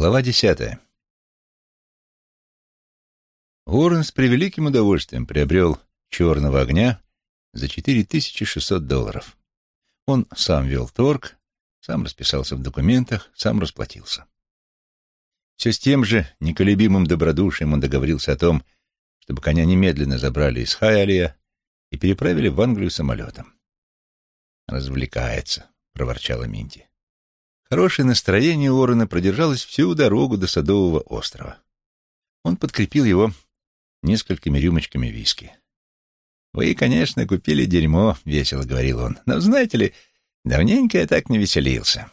Глава десятая. Уоррен с превеликим удовольствием приобрел черного огня за 4600 долларов. Он сам вел торг, сам расписался в документах, сам расплатился. Все с тем же неколебимым добродушием он договорился о том, чтобы коня немедленно забрали из Хайалия и переправили в Англию самолетом. «Развлекается», — проворчала Минти. Хорошее настроение Уоррена продержалось всю дорогу до Садового острова. Он подкрепил его несколькими рюмочками виски. «Вы, конечно, купили дерьмо», — весело говорил он. «Но, знаете ли, давненько я так не веселился.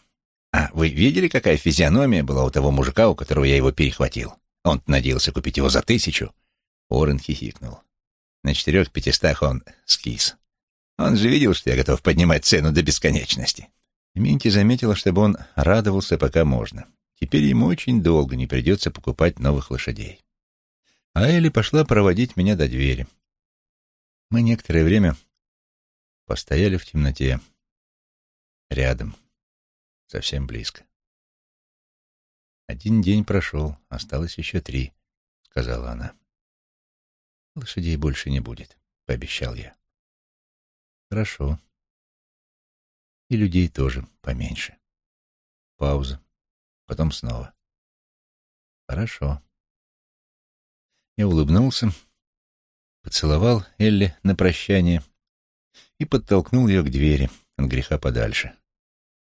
А вы видели, какая физиономия была у того мужика, у которого я его перехватил? Он надеялся купить его за тысячу». Уоррен хихикнул. На четырех пятистах он скис. Он же видел, что я готов поднимать цену до бесконечности. Минти заметила, чтобы он радовался, пока можно. Теперь ему очень долго не придется покупать новых лошадей. А Элли пошла проводить меня до двери. Мы некоторое время постояли в темноте. Рядом. Совсем близко. «Один день прошел, осталось еще три», — сказала она. «Лошадей больше не будет», — пообещал я. «Хорошо», и людей тоже поменьше. Пауза. Потом снова. Хорошо. Я улыбнулся, поцеловал Элли на прощание и подтолкнул ее к двери от греха подальше,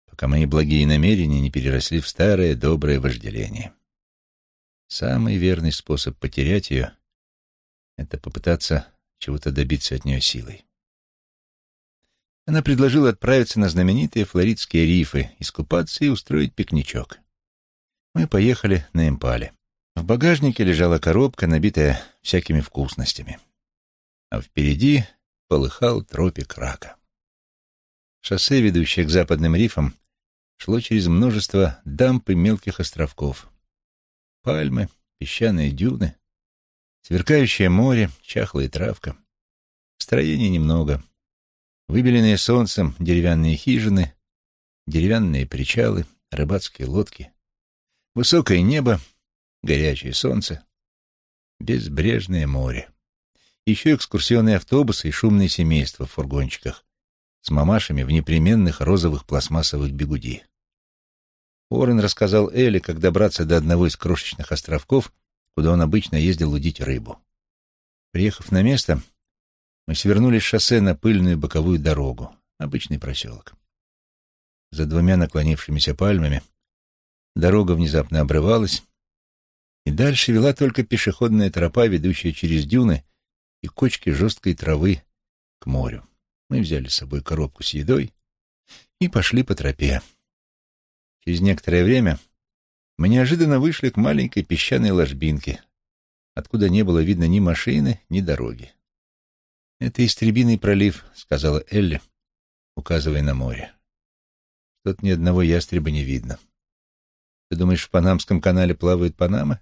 пока мои благие намерения не переросли в старое доброе вожделение. Самый верный способ потерять ее — это попытаться чего-то добиться от нее силой. Она предложила отправиться на знаменитые флоридские рифы, искупаться и устроить пикничок. Мы поехали на Эмпале. В багажнике лежала коробка, набитая всякими вкусностями. А впереди полыхал тропик рака. Шоссе, ведущее к западным рифам, шло через множество дамп и мелких островков. Пальмы, песчаные дюны, сверкающее море, чахлая травка. Строений немного. Выбеленные солнцем деревянные хижины, деревянные причалы, рыбацкие лодки, высокое небо, горячее солнце, безбрежное море. Еще экскурсионные автобусы и шумные семейства в фургончиках с мамашами в непременных розовых пластмассовых бегуди. Уоррен рассказал Элли, как добраться до одного из крошечных островков, куда он обычно ездил удить рыбу. Приехав на место, мы свернули с шоссе на пыльную боковую дорогу, обычный проселок. За двумя наклонившимися пальмами дорога внезапно обрывалась, и дальше вела только пешеходная тропа, ведущая через дюны и кочки жесткой травы к морю. Мы взяли с собой коробку с едой и пошли по тропе. Через некоторое время мы неожиданно вышли к маленькой песчаной ложбинке, откуда не было видно ни машины, ни дороги. «Это Истребиный пролив», — сказала Элли, указывая на море. «Тут ни одного ястреба не видно. Ты думаешь, в Панамском канале плавают Панамы?»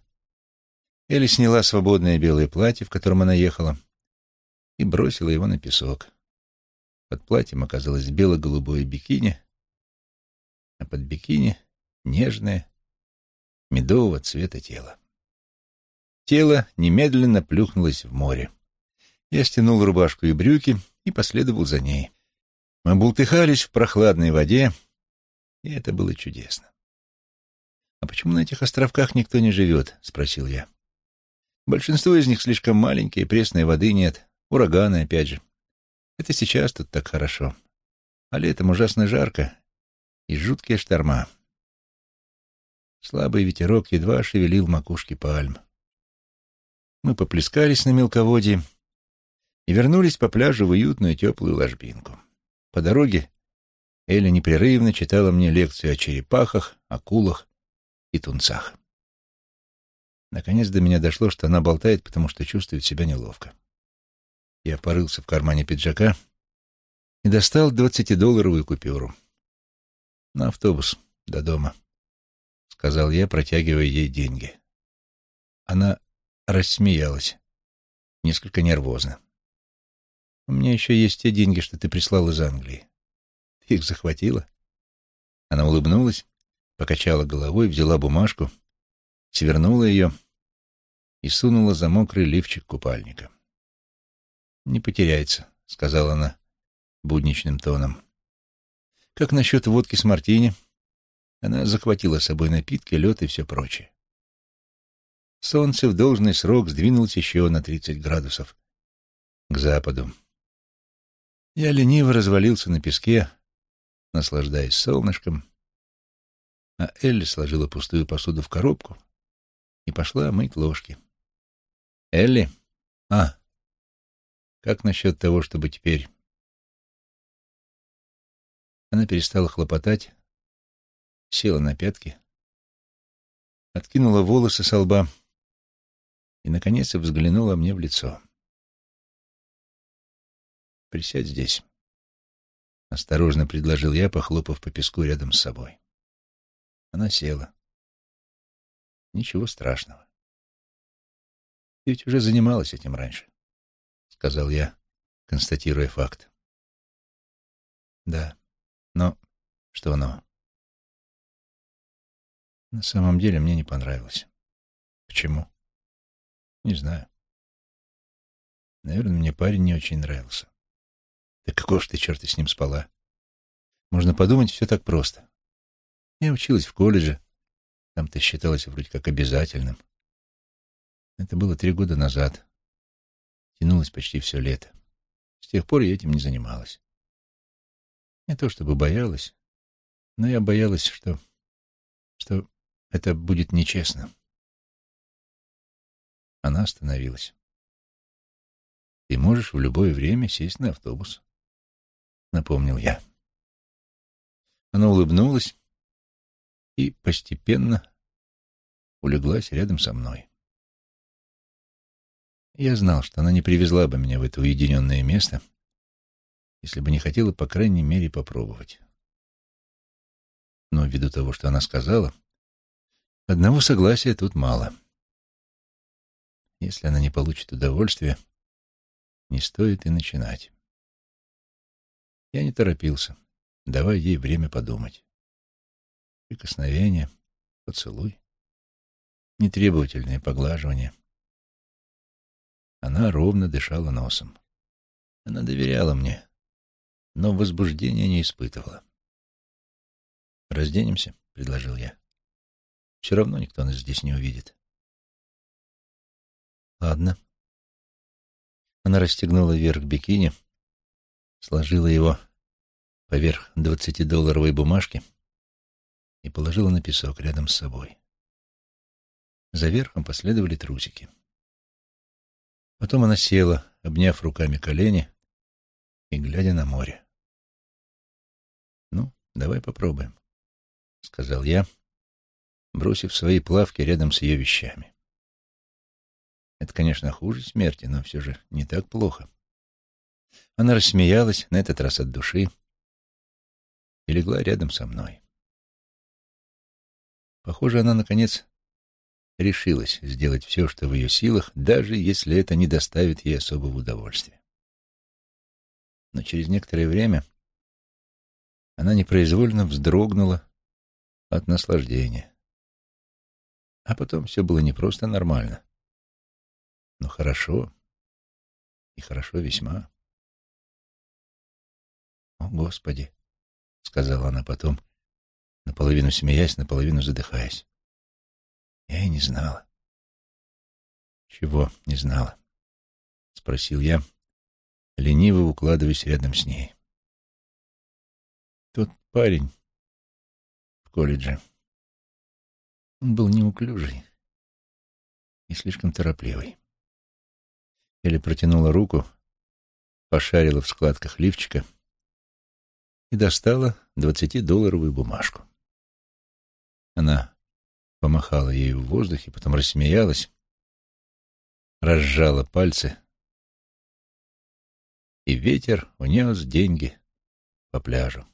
Элли сняла свободное белое платье, в котором она ехала, и бросила его на песок. Под платьем оказалось бело-голубое бикини, а под бикини — нежное, медового цвета тело. Тело немедленно плюхнулось в море. Я стянул рубашку и брюки и последовал за ней. Мы бултыхались в прохладной воде, и это было чудесно. «А почему на этих островках никто не живет?» — спросил я. «Большинство из них слишком маленькие, пресной воды нет, ураганы опять же. Это сейчас тут так хорошо. А летом ужасно жарко и жуткие шторма. Слабый ветерок едва шевелил макушки пальм. Мы поплескались на мелководье, и вернулись по пляжу в уютную теплую ложбинку. По дороге Эля непрерывно читала мне лекцию о черепахах, акулах и тунцах. Наконец до меня дошло, что она болтает, потому что чувствует себя неловко. Я порылся в кармане пиджака и достал двадцатидолларовую купюру. «На автобус до дома», — сказал я, протягивая ей деньги. Она рассмеялась, несколько нервозно. У меня еще есть те деньги, что ты прислал из Англии. Ты их захватила?» Она улыбнулась, покачала головой, взяла бумажку свернула ее и сунула за мокрый лифчик купальника. «Не потеряется», — сказала она будничным тоном. «Как насчет водки с мартини?» Она захватила с собой напитки, лед и все прочее. Солнце в должный срок сдвинулось еще на тридцать градусов к западу. Я лениво развалился на песке, наслаждаясь солнышком, а Элли сложила пустую посуду в коробку и пошла мыть ложки. «Элли? А, как насчет того, чтобы теперь...» Она перестала хлопотать, села на пятки, откинула волосы со лба и, наконец, взглянула мне в лицо. «Присядь здесь», — осторожно предложил я, похлопав по песку рядом с собой. Она села. «Ничего страшного. Ты ведь уже занималась этим раньше», — сказал я, констатируя факт. «Да, но...» «Что но?» «На самом деле мне не понравилось». «Почему?» «Не знаю. Наверное, мне парень не очень нравился. Да какого ж ты, черт, с ним спала? Можно подумать, все так просто. Я училась в колледже. Там-то считалось вроде как обязательным. Это было три года назад. Тянулось почти все лето. С тех пор я этим не занималась. Не то чтобы боялась, но я боялась, что... что это будет нечестно. Она остановилась. Ты можешь в любое время сесть на автобус. — напомнил я. Она улыбнулась и постепенно улеглась рядом со мной. Я знал, что она не привезла бы меня в это уединенное место, если бы не хотела, по крайней мере, попробовать. Но ввиду того, что она сказала, одного согласия тут мало. Если она не получит удовольствия, не стоит и начинать. Я не торопился, давая ей время подумать. Прикосновение, поцелуй, нетребовательное поглаживание. Она ровно дышала носом. Она доверяла мне, но возбуждения не испытывала. «Разденемся», — предложил я. «Все равно никто нас здесь не увидит». «Ладно». Она расстегнула верх бикини, — сложила его поверх двадцатидолларовой бумажки и положила на песок рядом с собой. За верхом последовали трусики. Потом она села, обняв руками колени и глядя на море. «Ну, давай попробуем», — сказал я, бросив свои плавки рядом с ее вещами. Это, конечно, хуже смерти, но все же не так плохо. Она рассмеялась, на этот раз от души, и легла рядом со мной. Похоже, она, наконец, решилась сделать все, что в ее силах, даже если это не доставит ей особого удовольствия. Но через некоторое время она непроизвольно вздрогнула от наслаждения. А потом все было не просто нормально, но хорошо, и хорошо весьма. «О, Господи!» — сказала она потом, наполовину смеясь, наполовину задыхаясь. «Я и не знала». «Чего не знала?» — спросил я, лениво укладываясь рядом с ней. Тот парень в колледже, он был неуклюжий и слишком торопливый. Элли протянула руку, пошарила в складках лифчика — и достала двадцатидолларовую бумажку. Она помахала ею в воздухе, потом рассмеялась, разжала пальцы, и ветер унес деньги по пляжу.